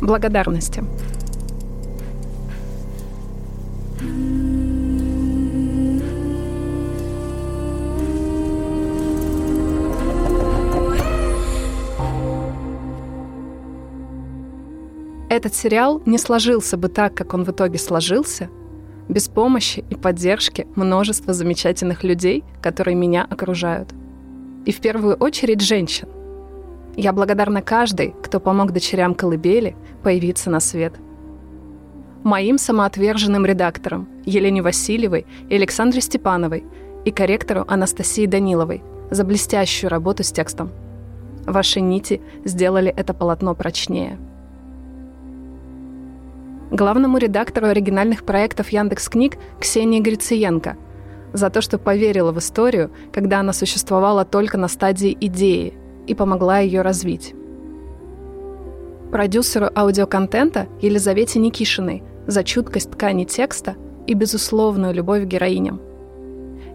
благодарности. Этот сериал не сложился бы так, как он в итоге сложился, без помощи и поддержки множества замечательных людей, которые меня окружают. И в первую очередь женщин, я благодарна каждой, кто помог дочерям колыбели появиться на свет. Моим самоотверженным редакторам Елене Васильевой и Александре Степановой и корректору Анастасии Даниловой за блестящую работу с текстом. Ваши нити сделали это полотно прочнее. Главному редактору оригинальных проектов Яндекс Книг Ксении Грициенко за то, что поверила в историю, когда она существовала только на стадии идеи – и помогла ее развить. Продюсеру аудиоконтента Елизавете Никишиной за чуткость ткани текста и безусловную любовь к героиням.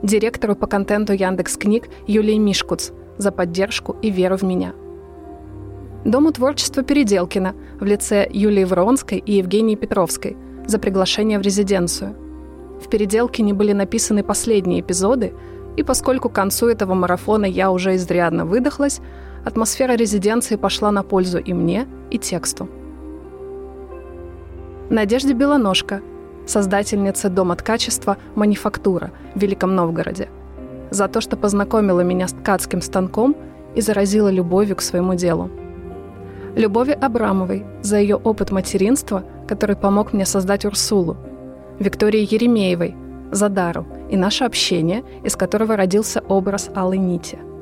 Директору по контенту Яндекс Книг Юлии Мишкуц за поддержку и веру в меня. Дому творчества Переделкина в лице Юлии Вронской и Евгении Петровской за приглашение в резиденцию. В Переделкине были написаны последние эпизоды, и поскольку к концу этого марафона я уже изрядно выдохлась, атмосфера резиденции пошла на пользу и мне, и тексту. Надежда Белоножка, создательница Дома ткачества «Манифактура» в Великом Новгороде, за то, что познакомила меня с ткацким станком и заразила любовью к своему делу. Любови Абрамовой за ее опыт материнства, который помог мне создать Урсулу, Виктории Еремеевой за дару и наше общение, из которого родился образ Алой Нити –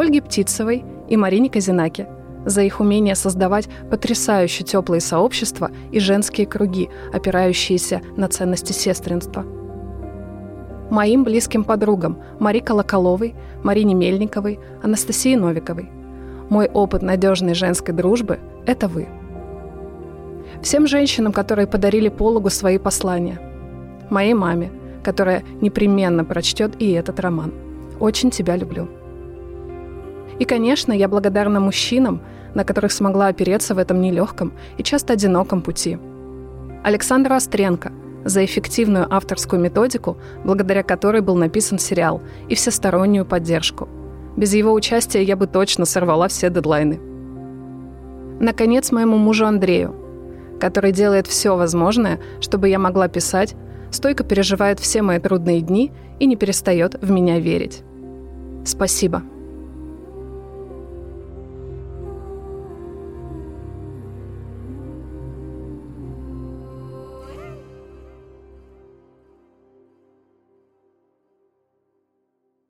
Ольге Птицевой и Марине Казинаке за их умение создавать потрясающе теплые сообщества и женские круги, опирающиеся на ценности сестринства. Моим близким подругам Мари Колоколовой, Марине Мельниковой, Анастасии Новиковой. Мой опыт надежной женской дружбы – это вы. Всем женщинам, которые подарили Пологу свои послания. Моей маме, которая непременно прочтет и этот роман. Очень тебя люблю. И, конечно, я благодарна мужчинам, на которых смогла опереться в этом нелегком и часто одиноком пути. Александру Остренко за эффективную авторскую методику, благодаря которой был написан сериал, и всестороннюю поддержку. Без его участия я бы точно сорвала все дедлайны. Наконец, моему мужу Андрею, который делает все возможное, чтобы я могла писать, стойко переживает все мои трудные дни и не перестает в меня верить. Спасибо.